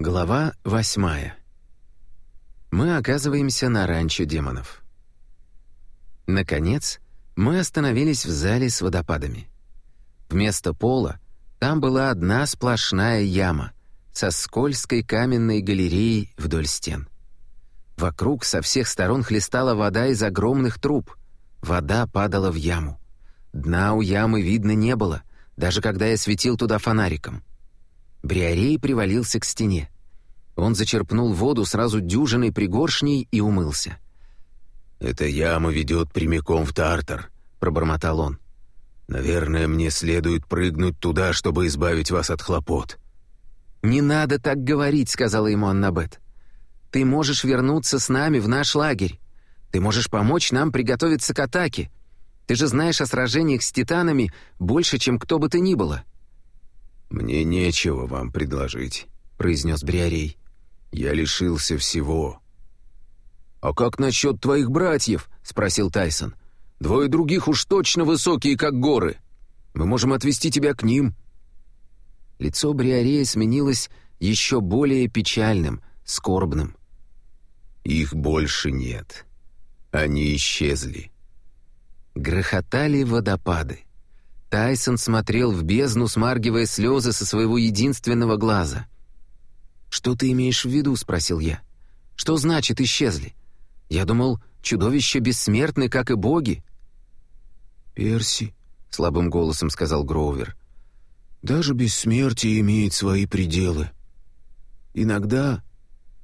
Глава восьмая. Мы оказываемся на ранчо демонов. Наконец, мы остановились в зале с водопадами. Вместо пола там была одна сплошная яма со скользкой каменной галереей вдоль стен. Вокруг со всех сторон хлестала вода из огромных труб. Вода падала в яму. Дна у ямы видно не было, даже когда я светил туда фонариком — Бриарей привалился к стене. Он зачерпнул воду сразу дюжиной пригоршней и умылся. «Эта яма ведет прямиком в Тартар», — пробормотал он. «Наверное, мне следует прыгнуть туда, чтобы избавить вас от хлопот». «Не надо так говорить», — сказала ему Аннабет. «Ты можешь вернуться с нами в наш лагерь. Ты можешь помочь нам приготовиться к атаке. Ты же знаешь о сражениях с титанами больше, чем кто бы то ни было». «Мне нечего вам предложить», — произнес Бриарей. «Я лишился всего». «А как насчет твоих братьев?» — спросил Тайсон. «Двое других уж точно высокие, как горы. Мы можем отвезти тебя к ним». Лицо Бриарея сменилось еще более печальным, скорбным. «Их больше нет. Они исчезли». Грохотали водопады. Тайсон смотрел в бездну, смаргивая слезы со своего единственного глаза. «Что ты имеешь в виду?» — спросил я. «Что значит исчезли? Я думал, чудовища бессмертны, как и боги». «Перси», — слабым голосом сказал Гроувер, — «даже бессмертие имеет свои пределы. Иногда,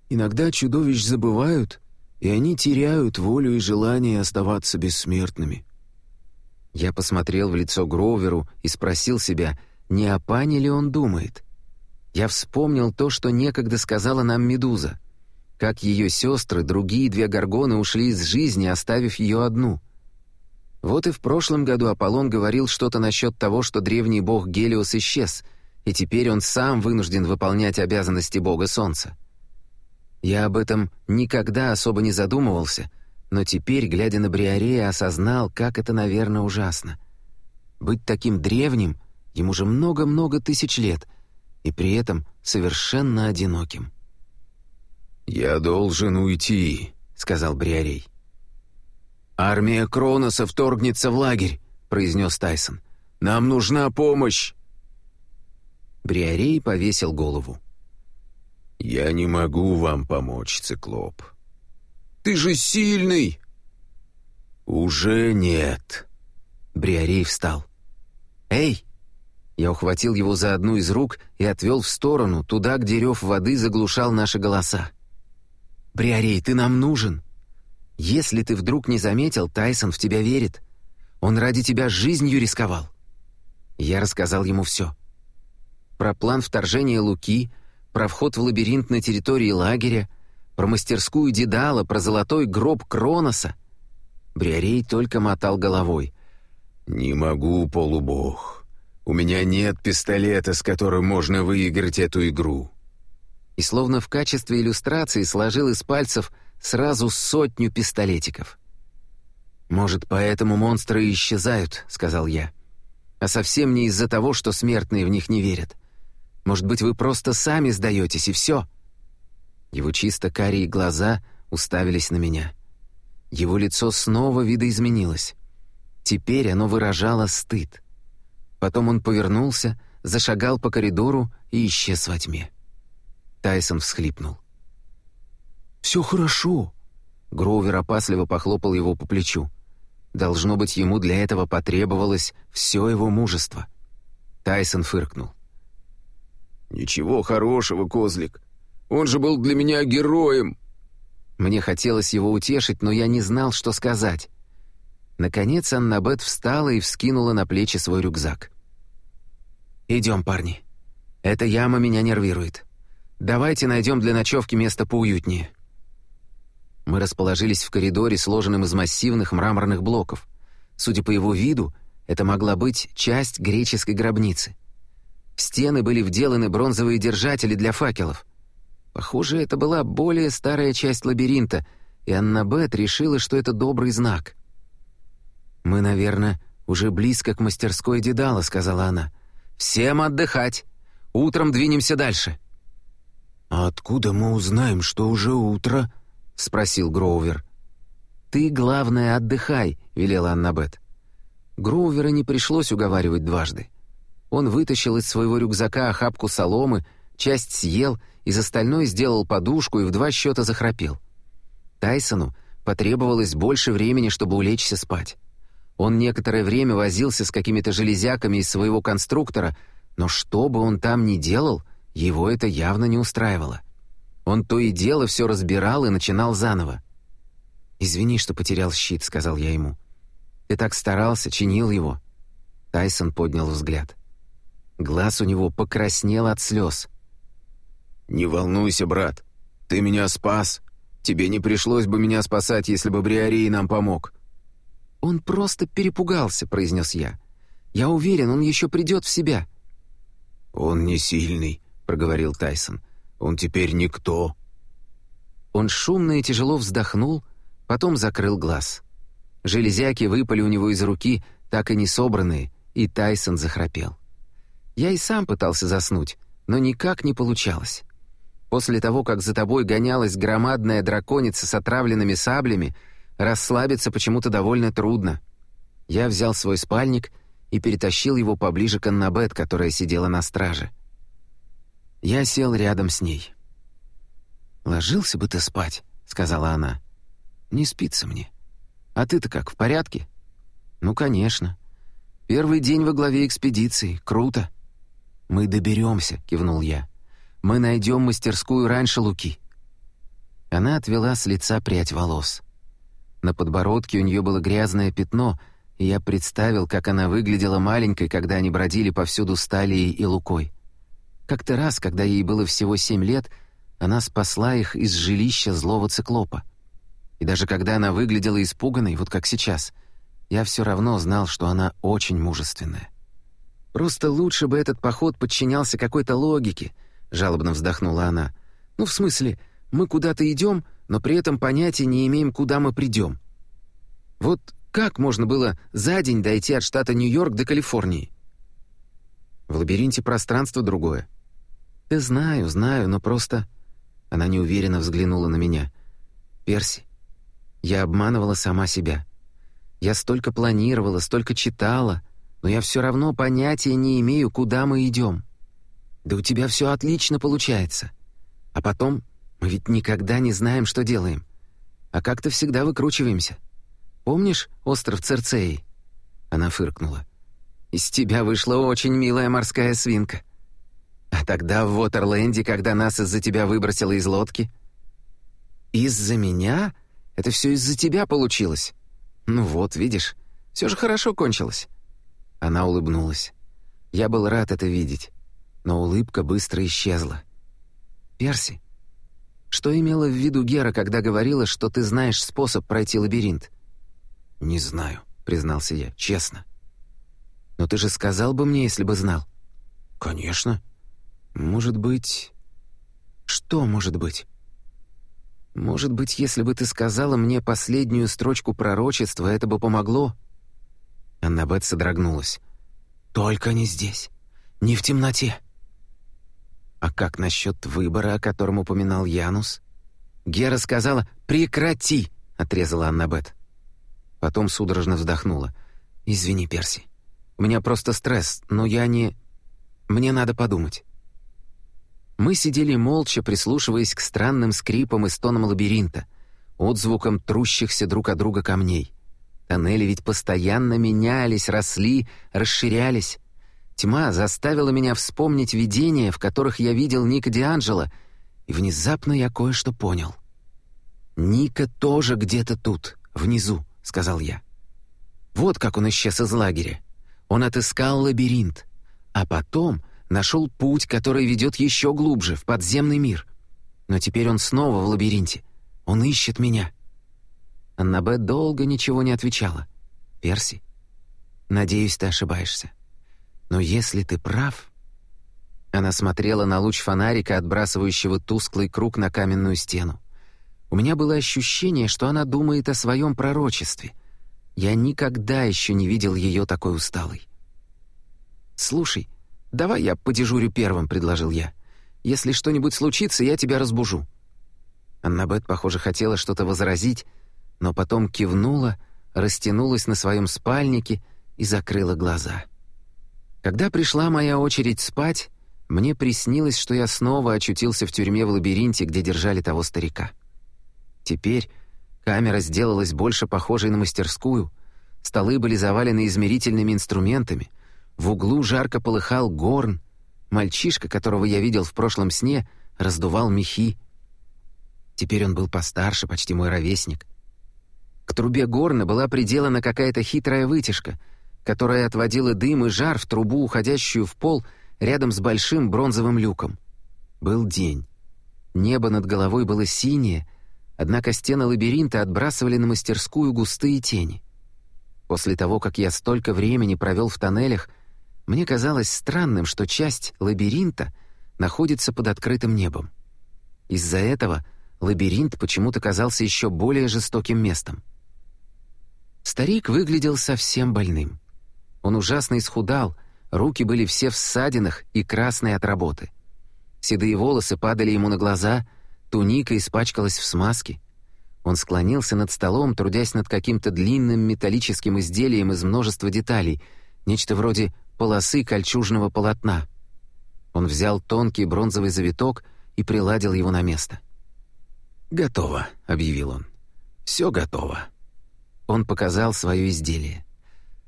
иногда чудовищ забывают, и они теряют волю и желание оставаться бессмертными. Я посмотрел в лицо Гроуверу и спросил себя, не о пане ли он думает. Я вспомнил то, что некогда сказала нам Медуза. Как ее сестры, другие две горгоны ушли из жизни, оставив ее одну. Вот и в прошлом году Аполлон говорил что-то насчет того, что древний бог Гелиос исчез, и теперь он сам вынужден выполнять обязанности бога Солнца. Я об этом никогда особо не задумывался — но теперь, глядя на Бриарея, осознал, как это, наверное, ужасно. Быть таким древним, ему же много-много тысяч лет, и при этом совершенно одиноким. «Я должен уйти», — сказал Бриарей. «Армия Кроноса вторгнется в лагерь», — произнес Тайсон. «Нам нужна помощь!» Бриарей повесил голову. «Я не могу вам помочь, Циклоп. Ты же сильный!» «Уже нет». Бриарей встал. «Эй!» Я ухватил его за одну из рук и отвел в сторону, туда, где рев воды заглушал наши голоса. «Бриарей, ты нам нужен! Если ты вдруг не заметил, Тайсон в тебя верит. Он ради тебя жизнью рисковал». Я рассказал ему все. Про план вторжения Луки, про вход в лабиринт на территории лагеря, про мастерскую Дедала, про золотой гроб Кроноса. Бриарей только мотал головой. «Не могу, полубог. У меня нет пистолета, с которым можно выиграть эту игру». И словно в качестве иллюстрации сложил из пальцев сразу сотню пистолетиков. «Может, поэтому монстры исчезают», — сказал я. «А совсем не из-за того, что смертные в них не верят. Может быть, вы просто сами сдаетесь, и все?» Его чисто карие глаза уставились на меня. Его лицо снова видоизменилось. Теперь оно выражало стыд. Потом он повернулся, зашагал по коридору и исчез во тьме. Тайсон всхлипнул. «Все хорошо», — Гроувер опасливо похлопал его по плечу. Должно быть, ему для этого потребовалось все его мужество. Тайсон фыркнул. «Ничего хорошего, козлик. Он же был для меня героем!» Мне хотелось его утешить, но я не знал, что сказать. Наконец Аннабет встала и вскинула на плечи свой рюкзак. «Идем, парни. Эта яма меня нервирует. Давайте найдем для ночевки место поуютнее». Мы расположились в коридоре, сложенном из массивных мраморных блоков. Судя по его виду, это могла быть часть греческой гробницы. В стены были вделаны бронзовые держатели для факелов — Похоже, это была более старая часть лабиринта, и Аннабет решила, что это добрый знак. «Мы, наверное, уже близко к мастерской Дедала», — сказала она. «Всем отдыхать! Утром двинемся дальше!» «А откуда мы узнаем, что уже утро?» — спросил Гроувер. «Ты, главное, отдыхай», — велела Аннабет. Гроувера не пришлось уговаривать дважды. Он вытащил из своего рюкзака охапку соломы, часть съел, из остальной сделал подушку и в два счета захрапел. Тайсону потребовалось больше времени, чтобы улечься спать. Он некоторое время возился с какими-то железяками из своего конструктора, но что бы он там ни делал, его это явно не устраивало. Он то и дело все разбирал и начинал заново. «Извини, что потерял щит», — сказал я ему. «Ты так старался, чинил его». Тайсон поднял взгляд. Глаз у него покраснел от слез. «Не волнуйся, брат. Ты меня спас. Тебе не пришлось бы меня спасать, если бы Бриарей нам помог». «Он просто перепугался», — произнес я. «Я уверен, он еще придет в себя». «Он не сильный», — проговорил Тайсон. «Он теперь никто». Он шумно и тяжело вздохнул, потом закрыл глаз. Железяки выпали у него из руки, так и не собранные, и Тайсон захрапел. Я и сам пытался заснуть, но никак не получалось. После того, как за тобой гонялась громадная драконица с отравленными саблями, расслабиться почему-то довольно трудно. Я взял свой спальник и перетащил его поближе к Аннабет, которая сидела на страже. Я сел рядом с ней. «Ложился бы ты спать», — сказала она. «Не спится мне. А ты-то как, в порядке?» «Ну, конечно. Первый день во главе экспедиции. Круто». «Мы доберемся», — кивнул я. «Мы найдем мастерскую раньше Луки». Она отвела с лица прядь волос. На подбородке у нее было грязное пятно, и я представил, как она выглядела маленькой, когда они бродили повсюду с Талией и Лукой. Как-то раз, когда ей было всего семь лет, она спасла их из жилища злого циклопа. И даже когда она выглядела испуганной, вот как сейчас, я все равно знал, что она очень мужественная. «Просто лучше бы этот поход подчинялся какой-то логике», — жалобно вздохнула она. «Ну, в смысле, мы куда-то идем, но при этом понятия не имеем, куда мы придем. Вот как можно было за день дойти от штата Нью-Йорк до Калифорнии? В лабиринте пространство другое. «Да знаю, знаю, но просто...» Она неуверенно взглянула на меня. «Перси, я обманывала сама себя. Я столько планировала, столько читала, но я все равно понятия не имею, куда мы идем. Да у тебя все отлично получается. А потом мы ведь никогда не знаем, что делаем. А как-то всегда выкручиваемся. Помнишь остров Церцеи?» Она фыркнула. «Из тебя вышла очень милая морская свинка. А тогда в Уотерленде, когда нас из-за тебя выбросило из лодки...» «Из-за меня? Это все из-за тебя получилось. Ну вот, видишь, все же хорошо кончилось». Она улыбнулась. Я был рад это видеть, но улыбка быстро исчезла. «Перси, что имела в виду Гера, когда говорила, что ты знаешь способ пройти лабиринт?» «Не знаю», — признался я, честно. «Но ты же сказал бы мне, если бы знал». «Конечно. Может быть...» «Что может быть?» «Может быть, если бы ты сказала мне последнюю строчку пророчества, это бы помогло?» Аннабет содрогнулась. «Только не здесь. Не в темноте. А как насчет выбора, о котором упоминал Янус? Гера сказала «Прекрати!» — отрезала Аннабет. Потом судорожно вздохнула. «Извини, Перси. У меня просто стресс, но я не... Мне надо подумать». Мы сидели молча, прислушиваясь к странным скрипам и стонам лабиринта, отзвукам трущихся друг от друга камней. Тоннели ведь постоянно менялись, росли, расширялись. Тьма заставила меня вспомнить видения, в которых я видел Ника Дианджело, и внезапно я кое-что понял. «Ника тоже где-то тут, внизу», — сказал я. Вот как он исчез из лагеря. Он отыскал лабиринт, а потом нашел путь, который ведет еще глубже, в подземный мир. Но теперь он снова в лабиринте. Он ищет меня. Аннабет долго ничего не отвечала. «Перси, надеюсь, ты ошибаешься. Но если ты прав...» Она смотрела на луч фонарика, отбрасывающего тусклый круг на каменную стену. У меня было ощущение, что она думает о своем пророчестве. Я никогда еще не видел ее такой усталой. «Слушай, давай я подежурю первым», — предложил я. Если что-нибудь случится, я тебя разбужу». Аннабет, похоже, хотела что-то возразить, но потом кивнула, растянулась на своем спальнике и закрыла глаза. Когда пришла моя очередь спать, мне приснилось, что я снова очутился в тюрьме в лабиринте, где держали того старика. Теперь камера сделалась больше похожей на мастерскую, столы были завалены измерительными инструментами, в углу жарко полыхал горн, мальчишка, которого я видел в прошлом сне, раздувал мехи. Теперь он был постарше, почти мой ровесник. К трубе горна была приделана какая-то хитрая вытяжка, которая отводила дым и жар в трубу, уходящую в пол — рядом с большим бронзовым люком. Был день. Небо над головой было синее, однако стены лабиринта отбрасывали на мастерскую густые тени. После того, как я столько времени провел в тоннелях, мне казалось странным, что часть лабиринта находится под открытым небом. Из-за этого лабиринт почему-то казался еще более жестоким местом. Старик выглядел совсем больным. Он ужасно исхудал, Руки были все в ссадинах и красные от работы. Седые волосы падали ему на глаза, туника испачкалась в смазке. Он склонился над столом, трудясь над каким-то длинным металлическим изделием из множества деталей, нечто вроде полосы кольчужного полотна. Он взял тонкий бронзовый завиток и приладил его на место. «Готово», — объявил он. «Все готово». Он показал свое изделие.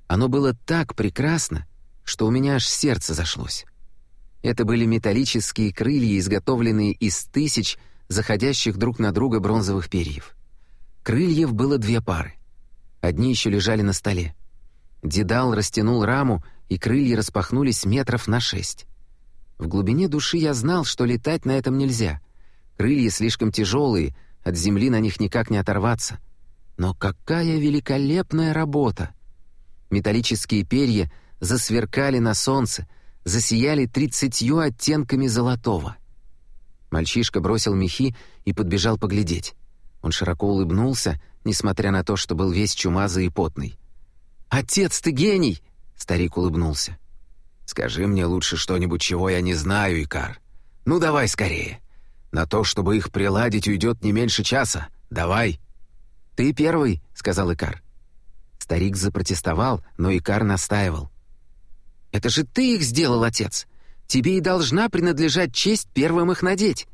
Оно было так прекрасно, что у меня аж сердце зашлось. Это были металлические крылья, изготовленные из тысяч заходящих друг на друга бронзовых перьев. Крыльев было две пары. Одни еще лежали на столе. Дедал растянул раму, и крылья распахнулись метров на шесть. В глубине души я знал, что летать на этом нельзя. Крылья слишком тяжелые, от земли на них никак не оторваться. Но какая великолепная работа! Металлические перья — засверкали на солнце, засияли тридцатью оттенками золотого. Мальчишка бросил мехи и подбежал поглядеть. Он широко улыбнулся, несмотря на то, что был весь чумазый и потный. «Отец, ты гений!» — старик улыбнулся. «Скажи мне лучше что-нибудь, чего я не знаю, Икар. Ну, давай скорее. На то, чтобы их приладить, уйдет не меньше часа. Давай!» «Ты первый», — сказал Икар. Старик запротестовал, но Икар настаивал. Это же ты их сделал, отец. Тебе и должна принадлежать честь первым их надеть».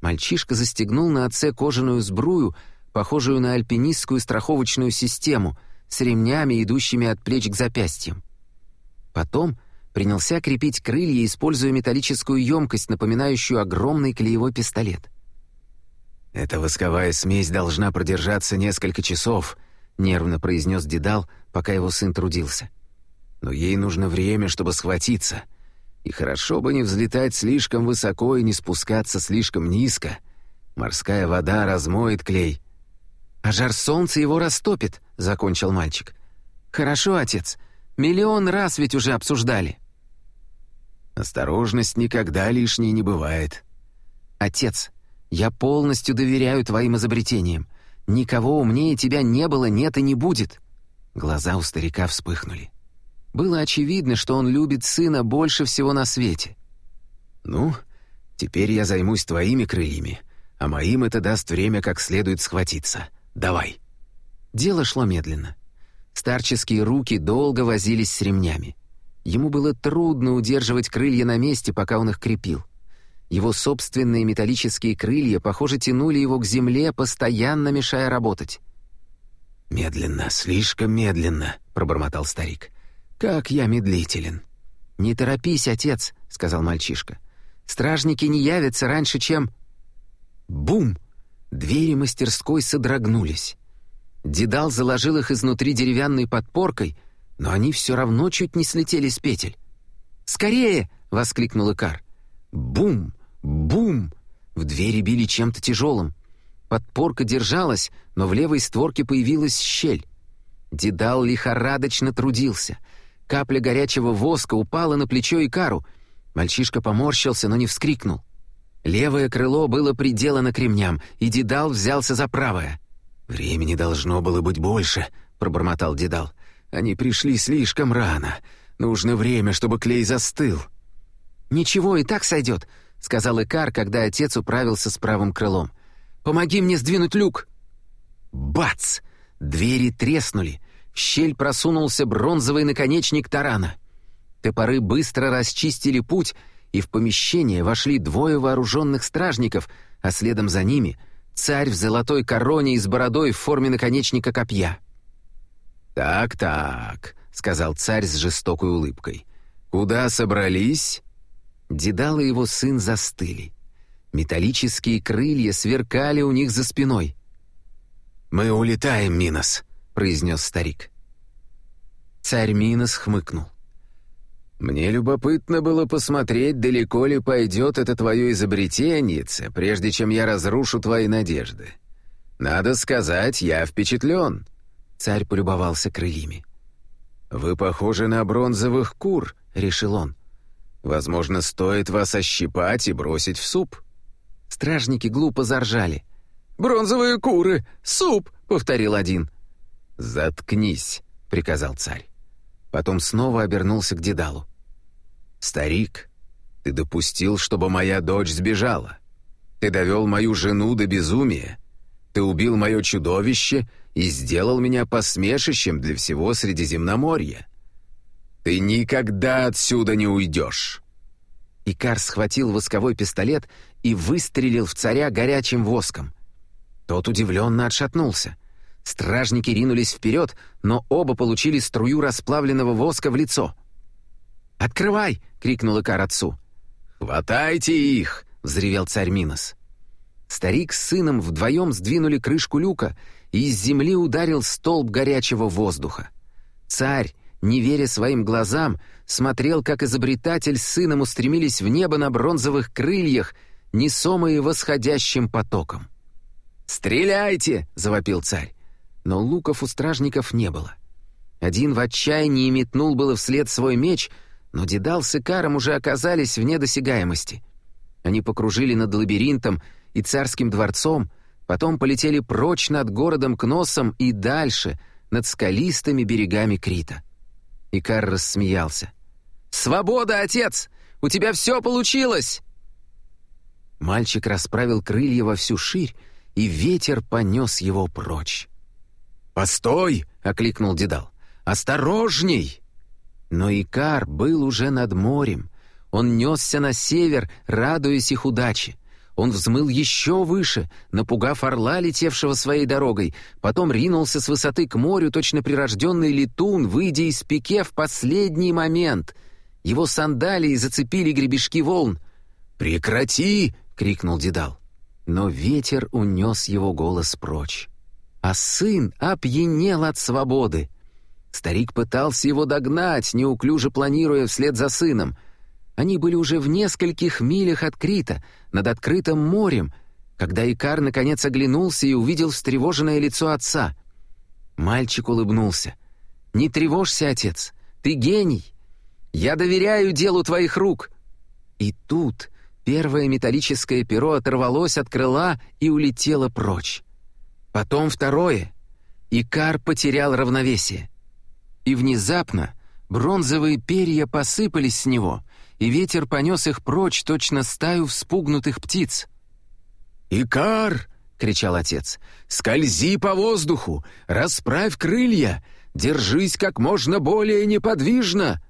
Мальчишка застегнул на отце кожаную сбрую, похожую на альпинистскую страховочную систему, с ремнями, идущими от плеч к запястьям. Потом принялся крепить крылья, используя металлическую емкость, напоминающую огромный клеевой пистолет. «Эта восковая смесь должна продержаться несколько часов», — нервно произнес Дедал, пока его сын трудился но ей нужно время, чтобы схватиться. И хорошо бы не взлетать слишком высоко и не спускаться слишком низко. Морская вода размоет клей. «А жар солнца его растопит», — закончил мальчик. «Хорошо, отец. Миллион раз ведь уже обсуждали». «Осторожность никогда лишней не бывает». «Отец, я полностью доверяю твоим изобретениям. Никого умнее тебя не было, нет и не будет». Глаза у старика вспыхнули. Было очевидно, что он любит сына больше всего на свете. «Ну, теперь я займусь твоими крыльями, а моим это даст время как следует схватиться. Давай». Дело шло медленно. Старческие руки долго возились с ремнями. Ему было трудно удерживать крылья на месте, пока он их крепил. Его собственные металлические крылья, похоже, тянули его к земле, постоянно мешая работать. «Медленно, слишком медленно», — пробормотал старик. «Как я медлителен!» «Не торопись, отец», — сказал мальчишка. «Стражники не явятся раньше, чем...» Бум! Двери мастерской содрогнулись. Дедал заложил их изнутри деревянной подпоркой, но они все равно чуть не слетели с петель. «Скорее!» — воскликнул Икар. Бум! Бум! В двери били чем-то тяжелым. Подпорка держалась, но в левой створке появилась щель. Дедал лихорадочно трудился. Капля горячего воска упала на плечо Икару. Мальчишка поморщился, но не вскрикнул. Левое крыло было приделано к ремням, и Дедал взялся за правое. «Времени должно было быть больше», — пробормотал Дедал. «Они пришли слишком рано. Нужно время, чтобы клей застыл». «Ничего, и так сойдет. — сказал Икар, когда отец управился с правым крылом. «Помоги мне сдвинуть люк!» Бац! Двери треснули. В щель просунулся бронзовый наконечник тарана. Топоры быстро расчистили путь, и в помещение вошли двое вооруженных стражников, а следом за ними — царь в золотой короне и с бородой в форме наконечника копья. «Так-так», — сказал царь с жестокой улыбкой. «Куда собрались?» Дедал и его сын застыли. Металлические крылья сверкали у них за спиной. «Мы улетаем, Минос», — произнес старик. Царь Минос хмыкнул. «Мне любопытно было посмотреть, далеко ли пойдет это твое изобретение, прежде чем я разрушу твои надежды. Надо сказать, я впечатлен». Царь полюбовался крыльями. «Вы похожи на бронзовых кур», — решил он. «Возможно, стоит вас ощипать и бросить в суп». Стражники глупо заржали. «Бронзовые куры! Суп!» — повторил один. «Заткнись», — приказал царь. Потом снова обернулся к Дедалу. «Старик, ты допустил, чтобы моя дочь сбежала. Ты довел мою жену до безумия. Ты убил мое чудовище и сделал меня посмешищем для всего Средиземноморья. Ты никогда отсюда не уйдешь!» Икар схватил восковой пистолет и выстрелил в царя горячим воском. Тот удивленно отшатнулся. Стражники ринулись вперед, но оба получили струю расплавленного воска в лицо. «Открывай!» — крикнул Икар отцу. «Хватайте их!» — взревел царь Минос. Старик с сыном вдвоем сдвинули крышку люка, и из земли ударил столб горячего воздуха. Царь, не веря своим глазам, смотрел, как изобретатель с сыном устремились в небо на бронзовых крыльях, несомые восходящим потоком. «Стреляйте!» — завопил царь. Но луков у стражников не было. Один в отчаянии метнул было вслед свой меч, но Дедал с Икаром уже оказались вне досягаемости. Они покружили над лабиринтом и царским дворцом, потом полетели прочь над городом Кносом и дальше, над скалистыми берегами Крита. Икар рассмеялся. «Свобода, отец! У тебя все получилось!» Мальчик расправил крылья во всю ширь, и ветер понес его прочь. «Постой!» — окликнул Дедал. «Осторожней!» Но Икар был уже над морем. Он несся на север, радуясь их удаче. Он взмыл еще выше, напугав орла, летевшего своей дорогой, потом ринулся с высоты к морю, точно прирожденный летун, выйдя из пике в последний момент. Его сандалии зацепили гребешки волн. «Прекрати!» — крикнул Дедал но ветер унес его голос прочь. А сын опьянел от свободы. Старик пытался его догнать, неуклюже планируя вслед за сыном. Они были уже в нескольких милях от Крита, над открытым морем, когда Икар наконец оглянулся и увидел встревоженное лицо отца. Мальчик улыбнулся. «Не тревожься, отец, ты гений. Я доверяю делу твоих рук». И тут Первое металлическое перо оторвалось от крыла и улетело прочь. Потом второе. Икар потерял равновесие. И внезапно бронзовые перья посыпались с него, и ветер понес их прочь, точно стаю вспугнутых птиц. «Икар!» — кричал отец. «Скользи по воздуху! Расправь крылья! Держись как можно более неподвижно!»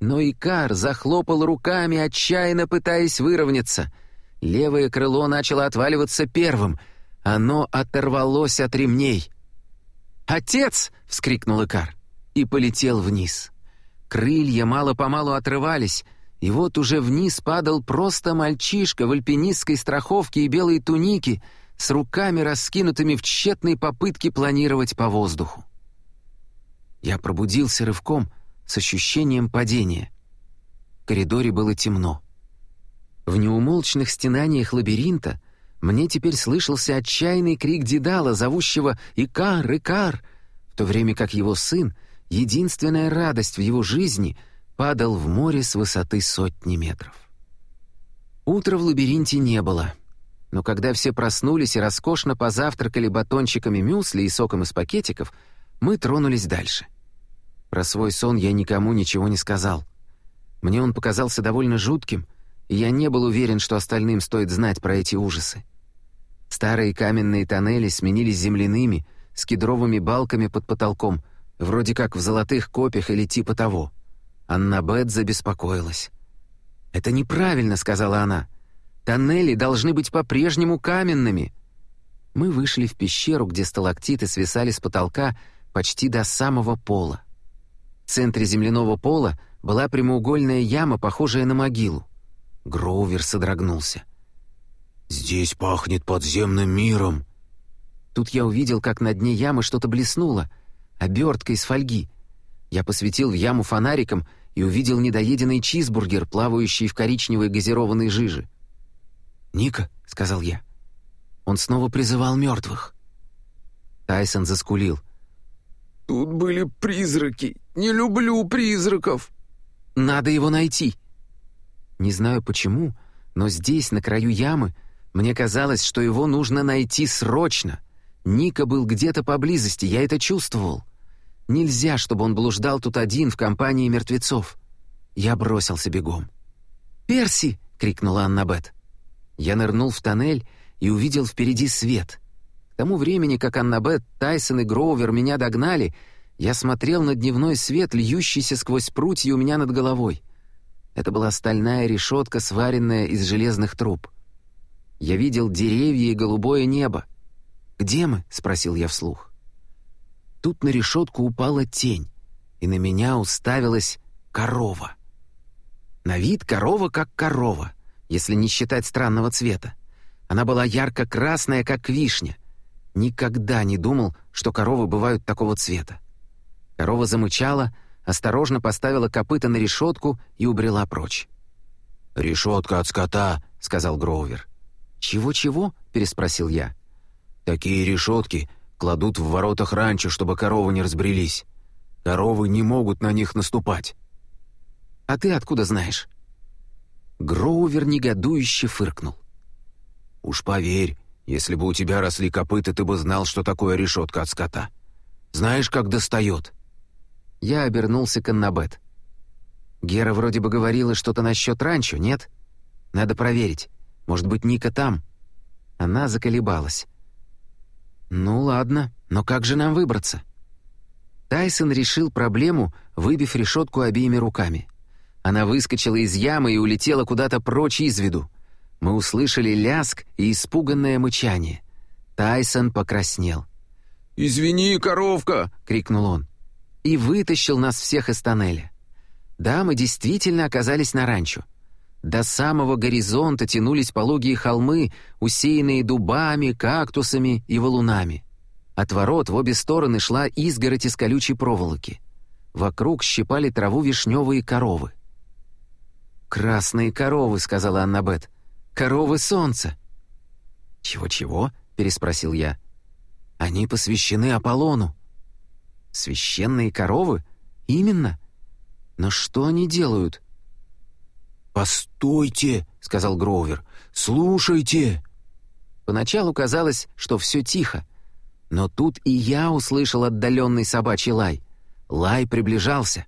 Но Икар захлопал руками, отчаянно пытаясь выровняться. Левое крыло начало отваливаться первым. Оно оторвалось от ремней. «Отец!» — вскрикнул Икар и полетел вниз. Крылья мало-помалу отрывались, и вот уже вниз падал просто мальчишка в альпинистской страховке и белой тунике с руками раскинутыми в тщетной попытке планировать по воздуху. Я пробудился рывком — с ощущением падения. В коридоре было темно. В неумолчных стенаниях лабиринта мне теперь слышался отчаянный крик Дедала, зовущего «Икар! Икар!», в то время как его сын, единственная радость в его жизни, падал в море с высоты сотни метров. Утра в лабиринте не было, но когда все проснулись и роскошно позавтракали батончиками мюсли и соком из пакетиков, мы тронулись дальше. Про свой сон я никому ничего не сказал. Мне он показался довольно жутким, и я не был уверен, что остальным стоит знать про эти ужасы. Старые каменные тоннели сменились земляными, с кедровыми балками под потолком, вроде как в золотых копьях или типа того. Аннабет забеспокоилась. «Это неправильно», — сказала она. «Тоннели должны быть по-прежнему каменными». Мы вышли в пещеру, где сталактиты свисали с потолка почти до самого пола. В центре земляного пола была прямоугольная яма, похожая на могилу. Гроувер содрогнулся. «Здесь пахнет подземным миром». Тут я увидел, как на дне ямы что-то блеснуло, обертка из фольги. Я посветил в яму фонариком и увидел недоеденный чизбургер, плавающий в коричневой газированной жиже. «Ника», — сказал я. Он снова призывал мертвых. Тайсон заскулил. «Тут были призраки. Не люблю призраков». «Надо его найти». Не знаю почему, но здесь, на краю ямы, мне казалось, что его нужно найти срочно. Ника был где-то поблизости, я это чувствовал. Нельзя, чтобы он блуждал тут один в компании мертвецов. Я бросился бегом. «Перси!» — крикнула Аннабет. Я нырнул в тоннель и увидел впереди свет. К тому времени, как Аннабет, Тайсон и Гроувер меня догнали, я смотрел на дневной свет, льющийся сквозь прутья у меня над головой. Это была стальная решетка, сваренная из железных труб. Я видел деревья и голубое небо. «Где мы?» — спросил я вслух. Тут на решетку упала тень, и на меня уставилась корова. На вид корова как корова, если не считать странного цвета. Она была ярко-красная, как вишня. Никогда не думал, что коровы бывают такого цвета. Корова замычала, осторожно поставила копыта на решетку и убрела прочь. «Решетка от скота», — сказал Гроувер. «Чего-чего?» — переспросил я. «Такие решетки кладут в воротах раньше, чтобы коровы не разбрелись. Коровы не могут на них наступать». «А ты откуда знаешь?» Гроувер негодующе фыркнул. «Уж поверь, если бы у тебя росли копыта, ты бы знал, что такое решетка от скота. Знаешь, как достает?» Я обернулся к Аннабет. «Гера вроде бы говорила что-то насчет ранчо, нет? Надо проверить. Может быть, Ника там?» Она заколебалась. «Ну ладно, но как же нам выбраться?» Тайсон решил проблему, выбив решетку обеими руками. Она выскочила из ямы и улетела куда-то прочь из виду. Мы услышали ляск и испуганное мычание. Тайсон покраснел. «Извини, коровка!» — крикнул он. И вытащил нас всех из тоннеля. Да, мы действительно оказались на ранчо. До самого горизонта тянулись пологие холмы, усеянные дубами, кактусами и валунами. От ворот в обе стороны шла изгородь из колючей проволоки. Вокруг щипали траву вишневые коровы. «Красные коровы», — сказала Аннабет. «Коровы солнца». «Чего-чего?» — переспросил я. «Они посвящены Аполлону». «Священные коровы? Именно. Но что они делают?» «Постойте!» — сказал Гроувер. «Слушайте!» Поначалу казалось, что все тихо. Но тут и я услышал отдаленный собачий лай. Лай приближался.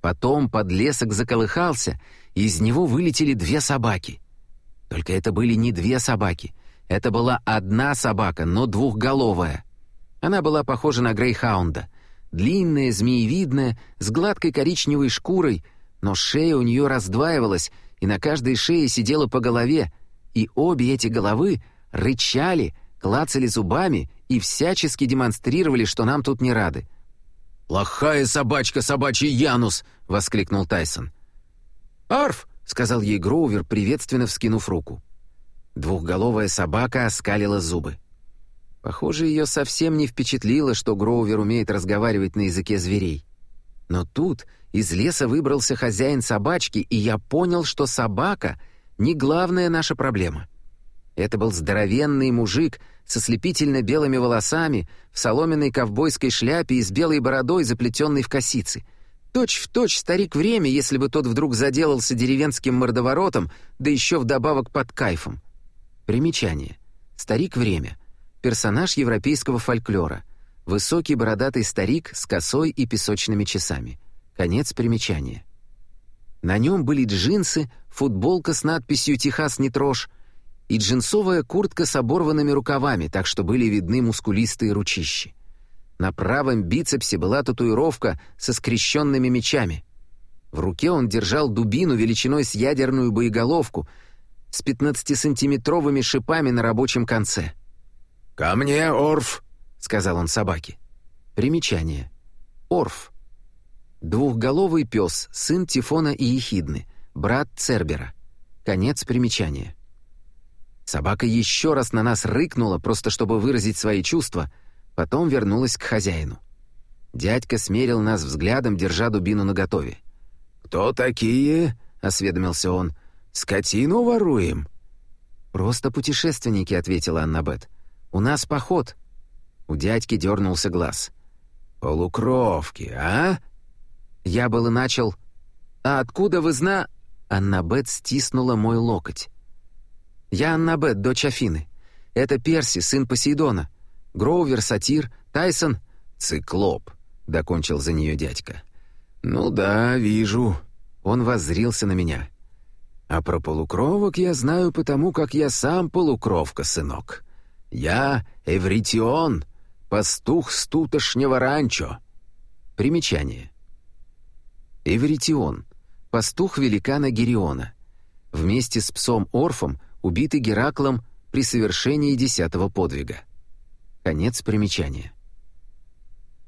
Потом подлесок заколыхался, и из него вылетели две собаки. Только это были не две собаки. Это была одна собака, но двухголовая. Она была похожа на грейхаунда. Длинная, змеевидная, с гладкой коричневой шкурой — но шея у нее раздваивалась, и на каждой шее сидела по голове, и обе эти головы рычали, клацали зубами и всячески демонстрировали, что нам тут не рады. «Плохая собачка, собачий Янус!» — воскликнул Тайсон. «Арф!» — сказал ей Гроувер, приветственно вскинув руку. Двухголовая собака оскалила зубы. Похоже, ее совсем не впечатлило, что Гроувер умеет разговаривать на языке зверей. Но тут из леса выбрался хозяин собачки, и я понял, что собака — не главная наша проблема. Это был здоровенный мужик со слепительно белыми волосами, в соломенной ковбойской шляпе и с белой бородой, заплетенной в косицы. Точь в точь старик время, если бы тот вдруг заделался деревенским мордоворотом, да еще вдобавок под кайфом. Примечание. Старик время. Персонаж европейского фольклора. Высокий бородатый старик с косой и песочными часами. Конец примечания. На нем были джинсы, футболка с надписью «Техас не трожь» и джинсовая куртка с оборванными рукавами, так что были видны мускулистые ручищи. На правом бицепсе была татуировка со скрещенными мечами. В руке он держал дубину величиной с ядерную боеголовку с 15-сантиметровыми шипами на рабочем конце. «Ко мне, Орф!» — сказал он собаке. Примечание. Орф. Двухголовый пес, сын Тифона и Ехидны, брат Цербера. Конец примечания. Собака еще раз на нас рыкнула, просто чтобы выразить свои чувства, потом вернулась к хозяину. Дядька смерил нас взглядом, держа дубину наготове. «Кто такие?» — осведомился он. «Скотину воруем?» «Просто путешественники», — ответила Аннабет. «У нас поход». У дядьки дернулся глаз. «Полукровки, а?» Я было начал... «А откуда вы зна...» Аннабет стиснула мой локоть. «Я Аннабет, дочь Афины. Это Перси, сын Посейдона. Гроувер, Сатир, Тайсон...» «Циклоп», — докончил за нее дядька. «Ну да, вижу». Он воззрился на меня. «А про полукровок я знаю потому, как я сам полукровка, сынок. Я Эвритион, пастух с тутошнего ранчо». Примечание. Эвритион, пастух великана Гериона. Вместе с псом Орфом убитый Гераклом при совершении десятого подвига. Конец примечания.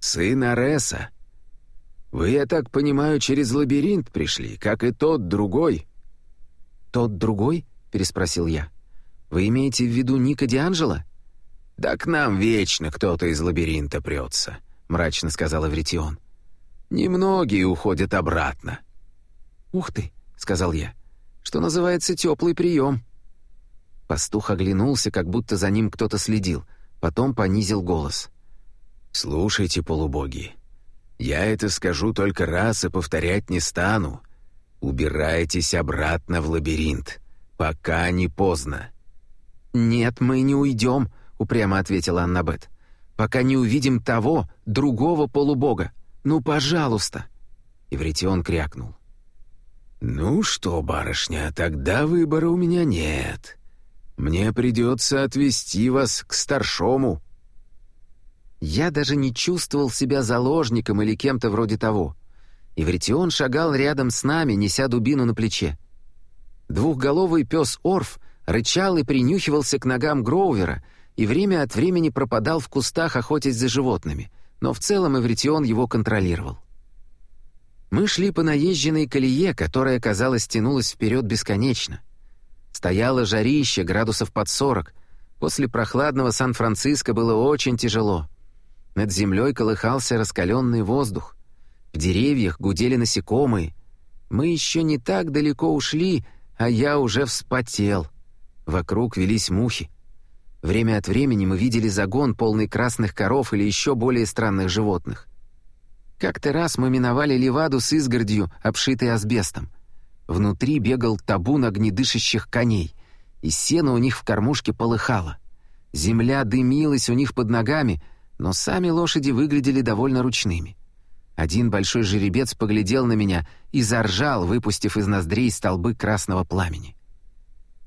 «Сын Ареса. Вы, я так понимаю, через лабиринт пришли, как и тот другой». «Тот другой?» — переспросил я. «Вы имеете в виду Ника Дианджело?» «Да к нам вечно кто-то из лабиринта прется», — мрачно сказал Эвритион. «Немногие уходят обратно». «Ух ты», — сказал я, — «что называется теплый прием». Пастух оглянулся, как будто за ним кто-то следил, потом понизил голос. «Слушайте, полубоги, я это скажу только раз и повторять не стану. Убирайтесь обратно в лабиринт, пока не поздно». «Нет, мы не уйдем», — упрямо ответила Аннабет, «пока не увидим того, другого полубога. Ну, пожалуйста!» Ивритион крякнул. «Ну что, барышня, тогда выбора у меня нет. Мне придется отвести вас к старшому». Я даже не чувствовал себя заложником или кем-то вроде того. Ивритион шагал рядом с нами, неся дубину на плече. Двухголовый пес Орф рычал и принюхивался к ногам Гроувера и время от времени пропадал в кустах, охотясь за животными, но в целом Эвритион его контролировал. Мы шли по наезженной колее, которая, казалось, тянулась вперед бесконечно. Стояло жарище, градусов под сорок. После прохладного Сан-Франциско было очень тяжело. Над землей колыхался раскаленный воздух. В деревьях гудели насекомые. Мы еще не так далеко ушли, а я уже вспотел. Вокруг велись мухи. Время от времени мы видели загон, полный красных коров или еще более странных животных. Как-то раз мы миновали леваду с изгородью, обшитой асбестом. Внутри бегал табун огнедышащих коней, и сено у них в кормушке полыхало. Земля дымилась у них под ногами, но сами лошади выглядели довольно ручными. Один большой жеребец поглядел на меня и заржал, выпустив из ноздрей столбы красного пламени.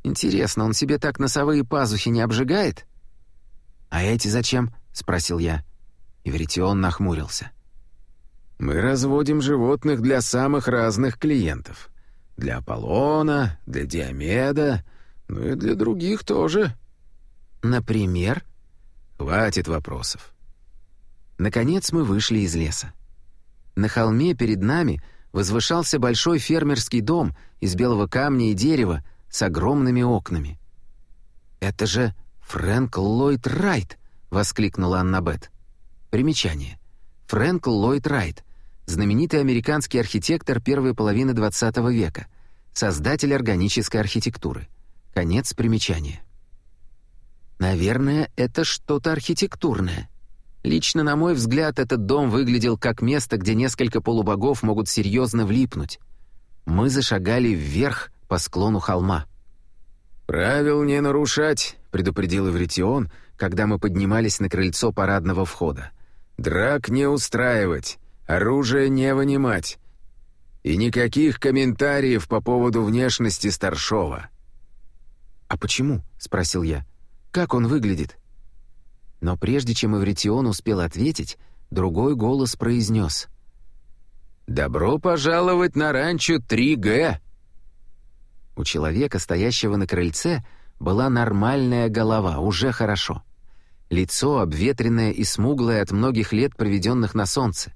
«Интересно, он себе так носовые пазухи не обжигает?» «А эти зачем?» — спросил я. Ивритион нахмурился. «Мы разводим животных для самых разных клиентов. Для Аполлона, для Диомеда, ну и для других тоже». «Например?» «Хватит вопросов». Наконец мы вышли из леса. На холме перед нами возвышался большой фермерский дом из белого камня и дерева с огромными окнами. «Это же Фрэнк Ллойд Райт!» — воскликнула Аннабет. Примечание. Фрэнк Ллойд Райт — знаменитый американский архитектор первой половины XX века, создатель органической архитектуры. Конец примечания. Наверное, это что-то архитектурное. Лично, на мой взгляд, этот дом выглядел как место, где несколько полубогов могут серьезно влипнуть. Мы зашагали вверх по склону холма. «Правил не нарушать», — предупредил Эвритион, когда мы поднимались на крыльцо парадного входа. «Драк не устраивать, оружие не вынимать». И никаких комментариев по поводу внешности старшова». «А почему?» — спросил я. «Как он выглядит?» Но прежде чем Эвритион успел ответить, другой голос произнес. «Добро пожаловать на ранчо 3Г!» У человека, стоящего на крыльце, была нормальная голова, уже хорошо. Лицо обветренное и смуглое от многих лет, проведенных на солнце.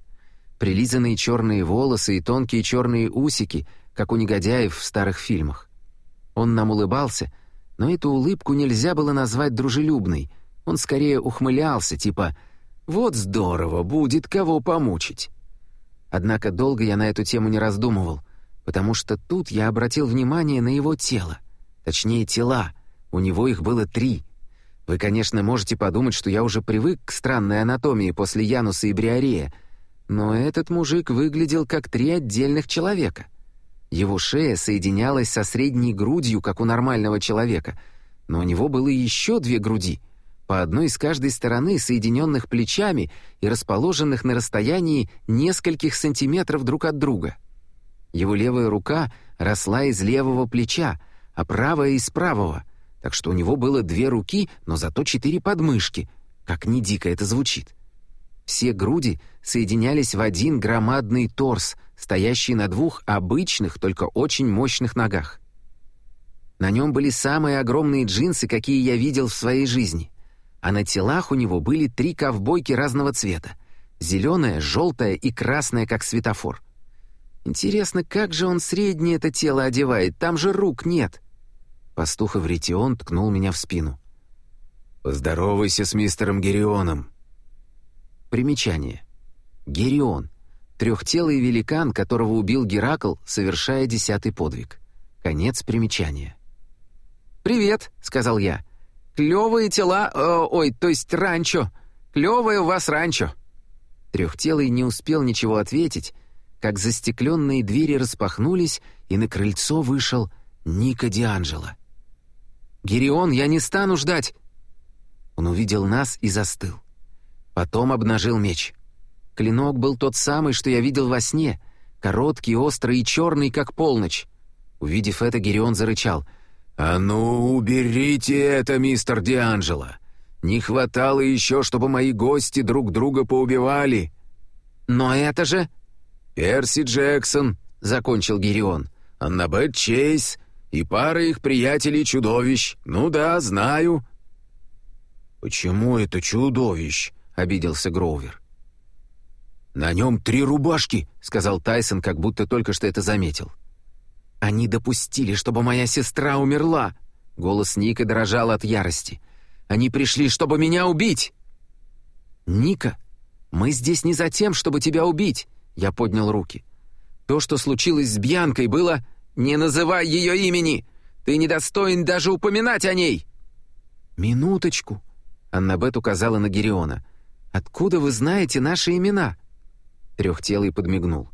Прилизанные черные волосы и тонкие черные усики, как у негодяев в старых фильмах. Он нам улыбался, но эту улыбку нельзя было назвать дружелюбной. Он скорее ухмылялся, типа «Вот здорово, будет кого помучить». Однако долго я на эту тему не раздумывал, потому что тут я обратил внимание на его тело. Точнее, тела. У него их было три. Вы, конечно, можете подумать, что я уже привык к странной анатомии после Януса и Бриарея, но этот мужик выглядел как три отдельных человека. Его шея соединялась со средней грудью, как у нормального человека, но у него было еще две груди — по одной с каждой стороны, соединенных плечами и расположенных на расстоянии нескольких сантиметров друг от друга. Его левая рука росла из левого плеча, а правая — из правого, так что у него было две руки, но зато четыре подмышки, как ни дико это звучит. Все груди соединялись в один громадный торс, стоящий на двух обычных, только очень мощных ногах. На нем были самые огромные джинсы, какие я видел в своей жизни а на телах у него были три ковбойки разного цвета — зеленая, желтая и красная, как светофор. Интересно, как же он среднее это тело одевает, там же рук нет. Пастух Эвритион ткнул меня в спину. «Поздоровайся с мистером Герионом». Примечание. Герион — трехтелый великан, которого убил Геракл, совершая десятый подвиг. Конец примечания. «Привет», — сказал я. Клевые тела... Э, ой, то есть ранчо. Клевое у вас ранчо». Трехтелый не успел ничего ответить, как застекленные двери распахнулись, и на крыльцо вышел Ника Дианджело. «Гирион, я не стану ждать!» Он увидел нас и застыл. Потом обнажил меч. Клинок был тот самый, что я видел во сне, короткий, острый и черный, как полночь. Увидев это, Гирион зарычал. «А ну, уберите это, мистер Дианджело! Не хватало еще, чтобы мои гости друг друга поубивали!» «Но это же...» «Перси Джексон», — закончил Гирион, «Аннабет Чейз и пара их приятелей-чудовищ. Ну да, знаю». «Почему это чудовищ?» — обиделся Гроувер. «На нем три рубашки», — сказал Тайсон, как будто только что это заметил. «Они допустили, чтобы моя сестра умерла!» Голос Ника дрожал от ярости. «Они пришли, чтобы меня убить!» «Ника, мы здесь не за тем, чтобы тебя убить!» Я поднял руки. «То, что случилось с Бьянкой, было... Не называй ее имени! Ты недостоин даже упоминать о ней!» «Минуточку!» Аннабет указала на Гериона. «Откуда вы знаете наши имена?» Трехтелый подмигнул.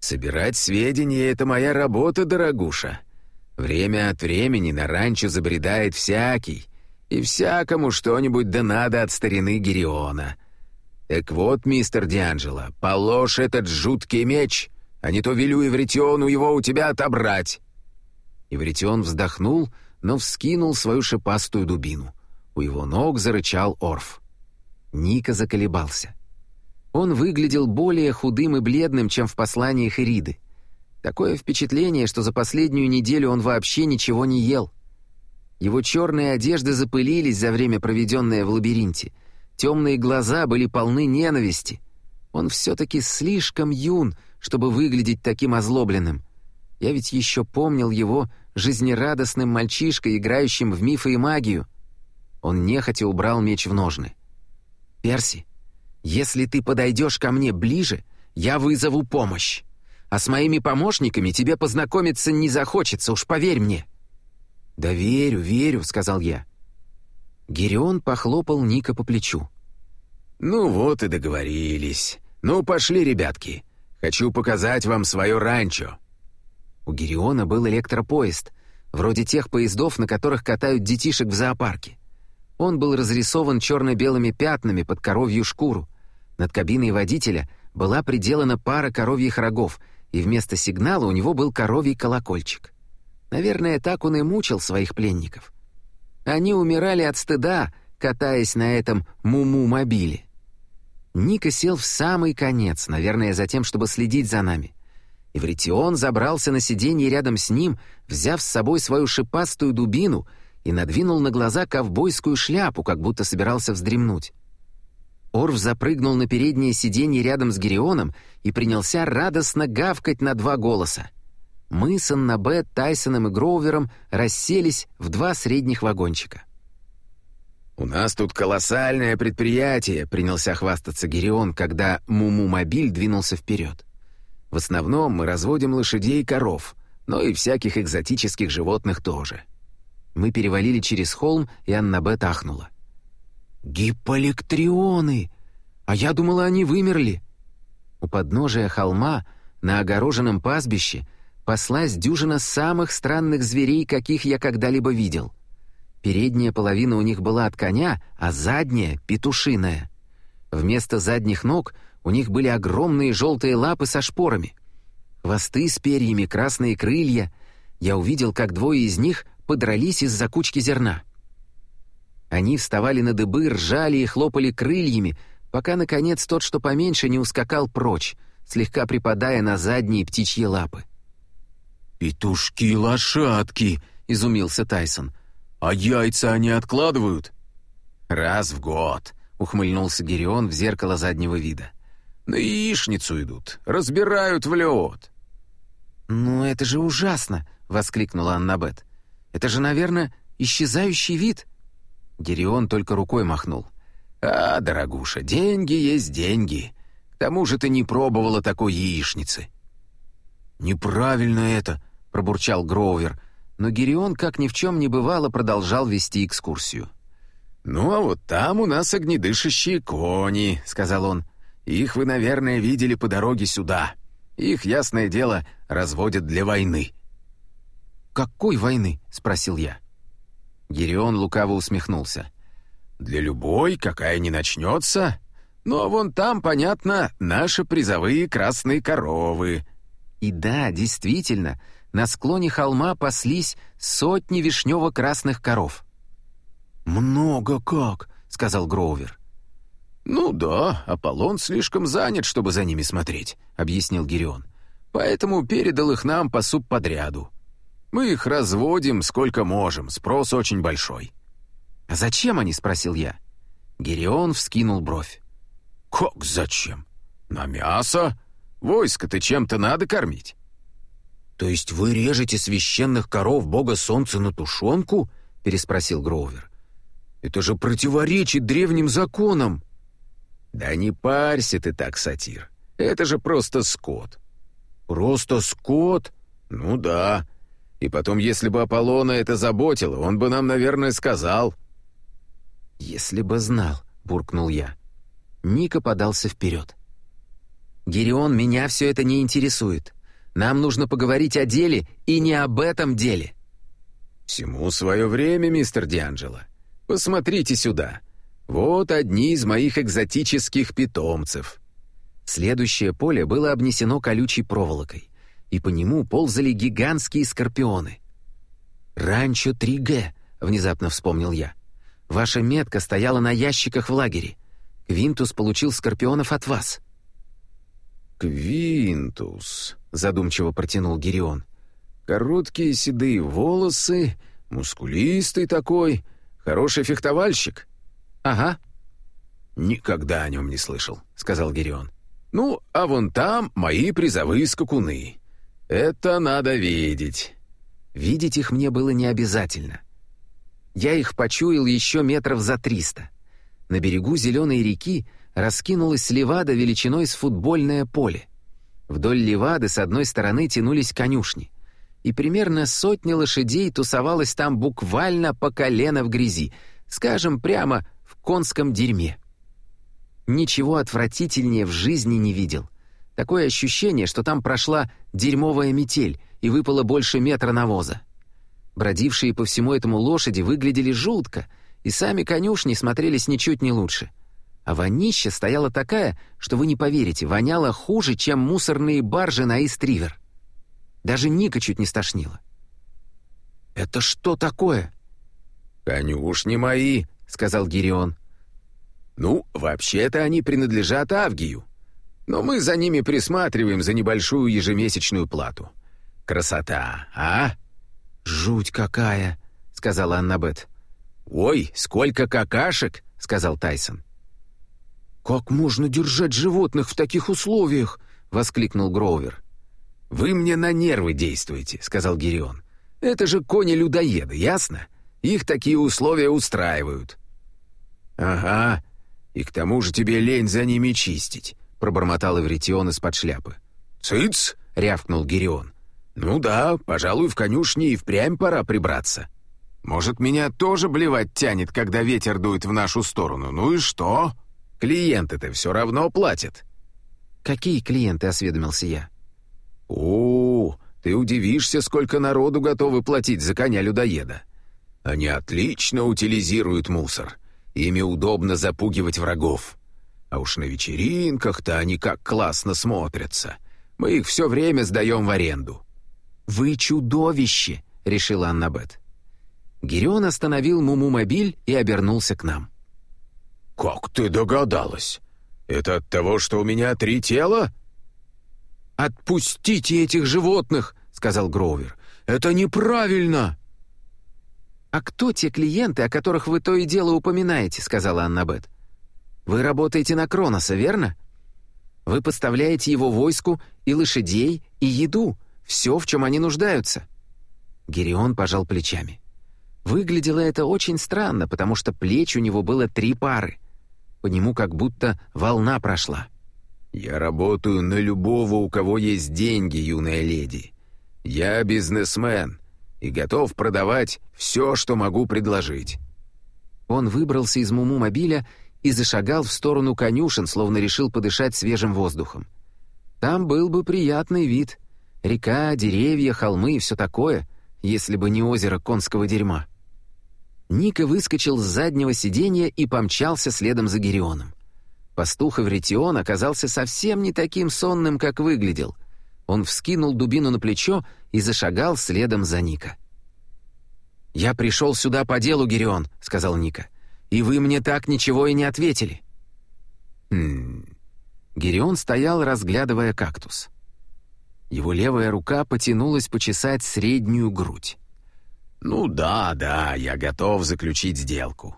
«Собирать сведения — это моя работа, дорогуша. Время от времени на ранчо забредает всякий, и всякому что-нибудь да надо от старины Гериона. Так вот, мистер Дианджело, положь этот жуткий меч, а не то велю Ивритиону его у тебя отобрать». Ивритион вздохнул, но вскинул свою шипастую дубину. У его ног зарычал Орф. Ника заколебался. Он выглядел более худым и бледным, чем в посланиях Ириды. Такое впечатление, что за последнюю неделю он вообще ничего не ел. Его черные одежды запылились за время, проведенное в лабиринте. Темные глаза были полны ненависти. Он все-таки слишком юн, чтобы выглядеть таким озлобленным. Я ведь еще помнил его жизнерадостным мальчишкой, играющим в мифы и магию. Он нехотя убрал меч в ножны. «Перси, если ты подойдешь ко мне ближе, я вызову помощь. А с моими помощниками тебе познакомиться не захочется, уж поверь мне». «Да верю, верю», — сказал я. Герион похлопал Ника по плечу. «Ну вот и договорились. Ну, пошли, ребятки. Хочу показать вам свое ранчо». У Гериона был электропоезд, вроде тех поездов, на которых катают детишек в зоопарке. Он был разрисован черно-белыми пятнами под коровью шкуру. Над кабиной водителя была приделана пара коровьих рогов, и вместо сигнала у него был коровий колокольчик. Наверное, так он и мучил своих пленников. Они умирали от стыда, катаясь на этом муму-мобиле. Ника сел в самый конец, наверное, за тем, чтобы следить за нами. Эвритион забрался на сиденье рядом с ним, взяв с собой свою шипастую дубину и надвинул на глаза ковбойскую шляпу, как будто собирался вздремнуть. Орв запрыгнул на переднее сиденье рядом с Герионом и принялся радостно гавкать на два голоса. Мы с Аннабет, Тайсоном и Гроувером расселись в два средних вагончика. «У нас тут колоссальное предприятие», — принялся хвастаться Герион, когда Муму-мобиль двинулся вперед. «В основном мы разводим лошадей и коров, но и всяких экзотических животных тоже». Мы перевалили через холм, и Аннабет ахнула. «Гипполектрионы! А я думала, они вымерли!» У подножия холма, на огороженном пастбище, паслась дюжина самых странных зверей, каких я когда-либо видел. Передняя половина у них была от коня, а задняя — петушиная. Вместо задних ног у них были огромные желтые лапы со шпорами. Хвосты с перьями, красные крылья. Я увидел, как двое из них подрались из-за кучки зерна. Они вставали на дыбы, ржали и хлопали крыльями, пока, наконец, тот, что поменьше, не ускакал прочь, слегка припадая на задние птичьи лапы. «Петушки-лошадки!» — изумился Тайсон. «А яйца они откладывают?» «Раз в год», — ухмыльнулся Герион в зеркало заднего вида. «На яичницу идут, разбирают в лед». «Ну, это же ужасно!» — воскликнула Аннабет. «Это же, наверное, исчезающий вид». Герион только рукой махнул. «А, дорогуша, деньги есть деньги. К тому же ты не пробовала такой яичницы». «Неправильно это», — пробурчал Гроувер, но Герион, как ни в чем не бывало, продолжал вести экскурсию. «Ну, а вот там у нас огнедышащие кони», — сказал он. «Их вы, наверное, видели по дороге сюда. Их, ясное дело, разводят для войны». «Какой войны?» — спросил я. Герион лукаво усмехнулся. «Для любой, какая ни начнется. Но вон там, понятно, наши призовые красные коровы». И да, действительно, на склоне холма паслись сотни вишнево-красных коров. «Много как», — сказал Гроувер. «Ну да, Аполлон слишком занят, чтобы за ними смотреть», — объяснил Герион. «Поэтому передал их нам по субподряду. Мы их разводим сколько можем, спрос очень большой». «А зачем они?» — спросил я. Герион вскинул бровь. «Как зачем? На мясо? Войско-то чем-то надо кормить». «То есть вы режете священных коров бога солнца на тушенку?» — переспросил Гроувер. «Это же противоречит древним законам». «Да не парься ты так, сатир. Это же просто скот». «Просто скот?» «Ну да. И потом, если бы Аполлона это заботило, он бы нам, наверное, сказал». «Если бы знал», — буркнул я. Ника подался вперед. «Герион, меня все это не интересует. Нам нужно поговорить о деле и не об этом деле». «Всему свое время, мистер Дианджело. Посмотрите сюда. Вот одни из моих экзотических питомцев». Следующее поле было обнесено колючей проволокой и по нему ползали гигантские скорпионы. «Ранчо 3Г», — внезапно вспомнил я. «Ваша метка стояла на ящиках в лагере. Квинтус получил скорпионов от вас». «Квинтус», — задумчиво протянул Гирион. «Короткие седые волосы, мускулистый такой, хороший фехтовальщик». «Ага». «Никогда о нем не слышал», — сказал Гирион. «Ну, а вон там мои призовые скакуны. Это надо видеть. Видеть их мне было не обязательно. Я их почуял еще метров за триста. На берегу зеленой реки раскинулась левада величиной с футбольное поле. Вдоль левады с одной стороны тянулись конюшни, и примерно сотня лошадей тусовалась там буквально по колено в грязи, скажем, прямо в конском дерьме. Ничего отвратительнее в жизни не видел. Такое ощущение, что там прошла дерьмовая метель и выпало больше метра навоза. Бродившие по всему этому лошади выглядели жутко, и сами конюшни смотрелись ничуть не лучше. А вонища стояла такая, что вы не поверите, воняла хуже, чем мусорные баржи на Истривер. Даже Ника чуть не стошнила. «Это что такое?» «Конюшни мои», — сказал Гирион. «Ну, вообще-то они принадлежат Авгию, но мы за ними присматриваем за небольшую ежемесячную плату. Красота, а?» «Жуть какая!» — сказала Аннабет. «Ой, сколько какашек!» — сказал Тайсон. «Как можно держать животных в таких условиях?» — воскликнул Гроувер. «Вы мне на нервы действуете», — сказал Гирион. «Это же кони-людоеды, ясно? Их такие условия устраивают». «Ага, и к тому же тебе лень за ними чистить», — пробормотал Эвритион из-под шляпы. «Цыц!» — рявкнул Гирион. «Ну да, пожалуй, в конюшне и впрямь пора прибраться. Может, меня тоже блевать тянет, когда ветер дует в нашу сторону. Ну и что? Клиенты-то все равно платят». «Какие клиенты?» — осведомился я. «О, ты удивишься, сколько народу готовы платить за коня-людоеда. Они отлично утилизируют мусор. Ими удобно запугивать врагов. А уж на вечеринках-то они как классно смотрятся. Мы их все время сдаем в аренду». «Вы чудовище!» — решила Аннабет. Гирион остановил Муму-мобиль и обернулся к нам. «Как ты догадалась? Это от того, что у меня три тела?» «Отпустите этих животных!» — сказал Гроувер. «Это неправильно!» «А кто те клиенты, о которых вы то и дело упоминаете?» — сказала Аннабет. «Вы работаете на Кроноса, верно? Вы поставляете его войску и лошадей, и еду, все, в чем они нуждаются». Гирион пожал плечами. Выглядело это очень странно, потому что плеч у него было три пары. По нему как будто волна прошла. «Я работаю на любого, у кого есть деньги, юная леди. Я бизнесмен и готов продавать все, что могу предложить». Он выбрался из муму-мобиля и зашагал в сторону конюшен, словно решил подышать свежим воздухом. Там был бы приятный вид. Река, деревья, холмы и все такое, если бы не озеро конского дерьма. Ника выскочил с заднего сиденья и помчался следом за Герионом. Пастух Эвритион оказался совсем не таким сонным, как выглядел. Он вскинул дубину на плечо и зашагал следом за Ника. «Я пришел сюда по делу, Герион», — сказал Ника. «И вы мне так ничего и не ответили». «Хм...» Герион стоял, разглядывая кактус. Его левая рука потянулась почесать среднюю грудь. «Ну да, да, я готов заключить сделку».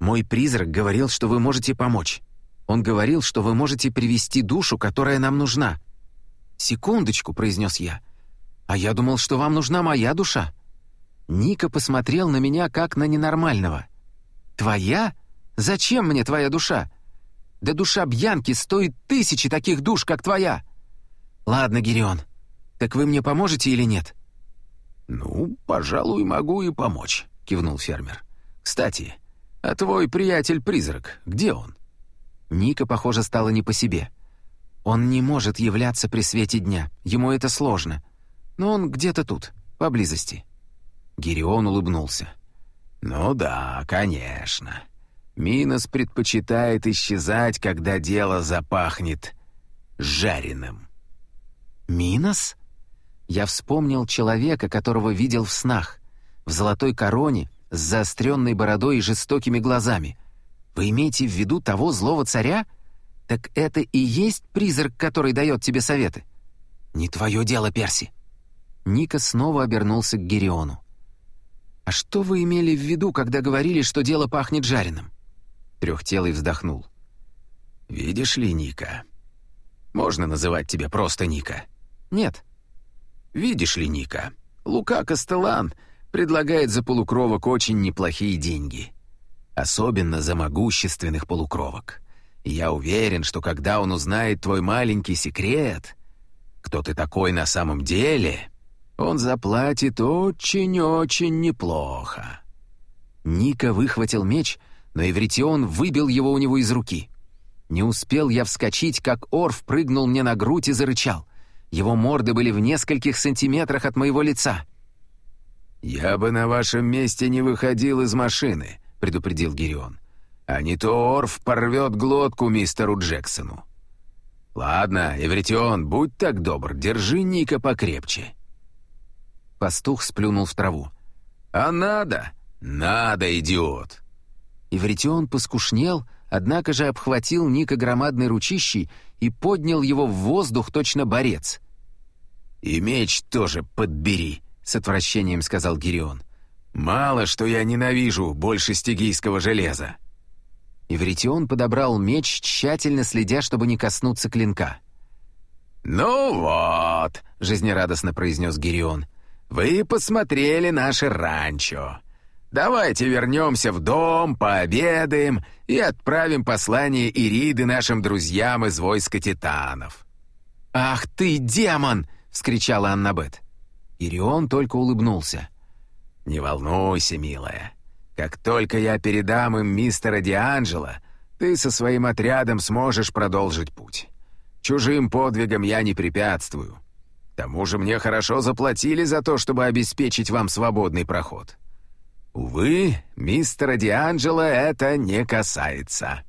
«Мой призрак говорил, что вы можете помочь. Он говорил, что вы можете привести душу, которая нам нужна». «Секундочку», — произнес я. «А я думал, что вам нужна моя душа». Ника посмотрел на меня, как на ненормального. «Твоя? Зачем мне твоя душа? Да душа Бьянки стоит тысячи таких душ, как твоя». «Ладно, Гирион, так вы мне поможете или нет?» «Ну, пожалуй, могу и помочь», — кивнул фермер. «Кстати, а твой приятель-призрак, где он?» Ника, похоже, стало не по себе. Он не может являться при свете дня, ему это сложно. Но он где-то тут, поблизости. Гирион улыбнулся. «Ну да, конечно. Минос предпочитает исчезать, когда дело запахнет жареным». «Минос?» Я вспомнил человека, которого видел в снах, в золотой короне, с заостренной бородой и жестокими глазами. Вы имеете в виду того злого царя? Так это и есть призрак, который дает тебе советы? Не твое дело, Перси. Ника снова обернулся к Гериону. «А что вы имели в виду, когда говорили, что дело пахнет жареным?» Трехтелый вздохнул. «Видишь ли, Ника? Можно называть тебя просто Ника?» «Нет». Видишь ли, Ника, Лука Костелан предлагает за полукровок очень неплохие деньги. Особенно за могущественных полукровок. Я уверен, что когда он узнает твой маленький секрет, кто ты такой на самом деле, он заплатит очень-очень неплохо». Ника выхватил меч, но Эвритион выбил его у него из руки. Не успел я вскочить, как Орф прыгнул мне на грудь и зарычал. Его морды были в нескольких сантиметрах от моего лица. «Я бы на вашем месте не выходил из машины», — предупредил Гирион. А не то Орф порвет глотку мистеру Джексону. Ладно, Эвритион, будь так добр, держи Ника покрепче. Пастух сплюнул в траву. А надо? Надо, идиот. Ивритион поскушнел, однако же обхватил Ника громадной ручищей и поднял его в воздух точно борец. «И меч тоже подбери», — с отвращением сказал Гирион. «Мало, что я ненавижу больше стигийского железа». Ивритион подобрал меч, тщательно следя, чтобы не коснуться клинка. «Ну вот», — жизнерадостно произнес Гирион, — «вы посмотрели наше ранчо. Давайте вернемся в дом, пообедаем и отправим послание Ириды нашим друзьям из войска титанов». «Ах ты, демон!» — вскричала Аннабет. Ирион только улыбнулся. «Не волнуйся, милая. Как только я передам им мистера Дианджело, ты со своим отрядом сможешь продолжить путь. Чужим подвигам я не препятствую. К тому же мне хорошо заплатили за то, чтобы обеспечить вам свободный проход». Увы, мистера Дианджело это не касается.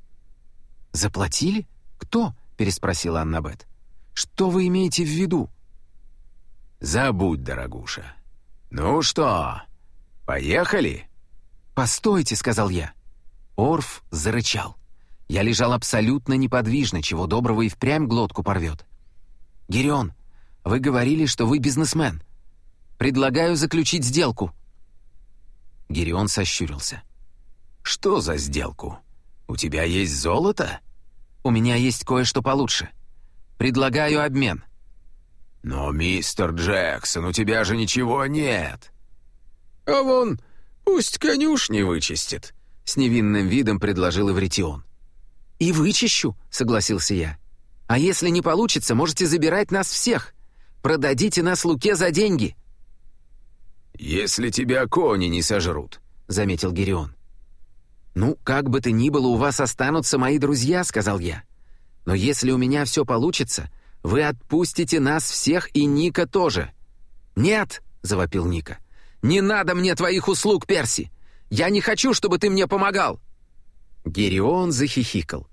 «Заплатили? Кто?» — переспросила Аннабет. «Что вы имеете в виду?» «Забудь, дорогуша. Ну что, поехали?» «Постойте», — сказал я. Орф зарычал. Я лежал абсолютно неподвижно, чего доброго и впрямь глотку порвет. «Гирион, вы говорили, что вы бизнесмен. Предлагаю заключить сделку». Гирион сощурился. «Что за сделку? У тебя есть золото?» «У меня есть кое-что получше. Предлагаю обмен». «Но, мистер Джексон, у тебя же ничего нет». «А вон, пусть конюшни вычистит», — с невинным видом предложил Эвритион. «И вычищу», — согласился я. «А если не получится, можете забирать нас всех. Продадите нас Луке за деньги». «Если тебя кони не сожрут», — заметил Гирион. «Ну, как бы то ни было, у вас останутся мои друзья», — сказал я. «Но если у меня все получится, вы отпустите нас всех и Ника тоже». «Нет», — завопил Ника, — «не надо мне твоих услуг, Перси! Я не хочу, чтобы ты мне помогал!» Гирион захихикал.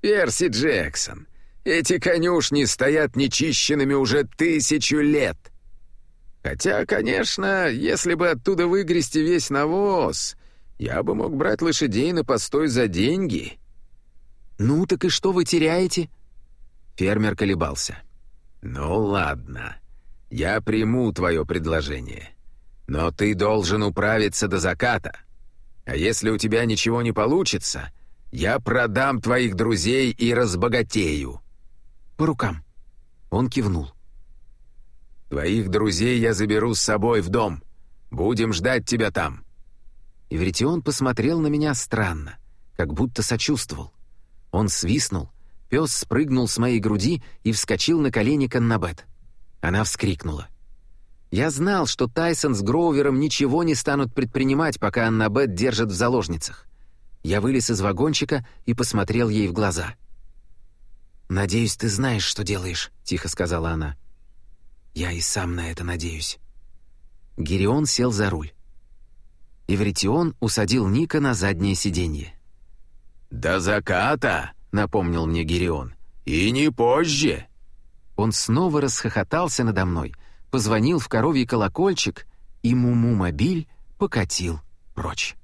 «Перси Джексон, эти конюшни стоят нечищенными уже тысячу лет. Хотя, конечно, если бы оттуда выгрести весь навоз, я бы мог брать лошадей на постой за деньги». «Ну, так и что вы теряете?» Фермер колебался. «Ну ладно, я приму твое предложение. Но ты должен управиться до заката. А если у тебя ничего не получится, я продам твоих друзей и разбогатею». «По рукам». Он кивнул. Твоих друзей я заберу с собой в дом. Будем ждать тебя там». Ивритион посмотрел на меня странно, как будто сочувствовал. Он свистнул, пес спрыгнул с моей груди и вскочил на колени Каннабет. Она вскрикнула. Я знал, что Тайсон с Гроувером ничего не станут предпринимать, пока Аннабет держит в заложницах. Я вылез из вагончика и посмотрел ей в глаза. «Надеюсь, ты знаешь, что делаешь», — тихо сказала она. Я и сам на это надеюсь. Гирион сел за руль. Ивритион усадил Ника на заднее сиденье. «До заката», — напомнил мне Гирион, — «и не позже». Он снова расхохотался надо мной, позвонил в коровий колокольчик, и Муму-мобиль покатил прочь.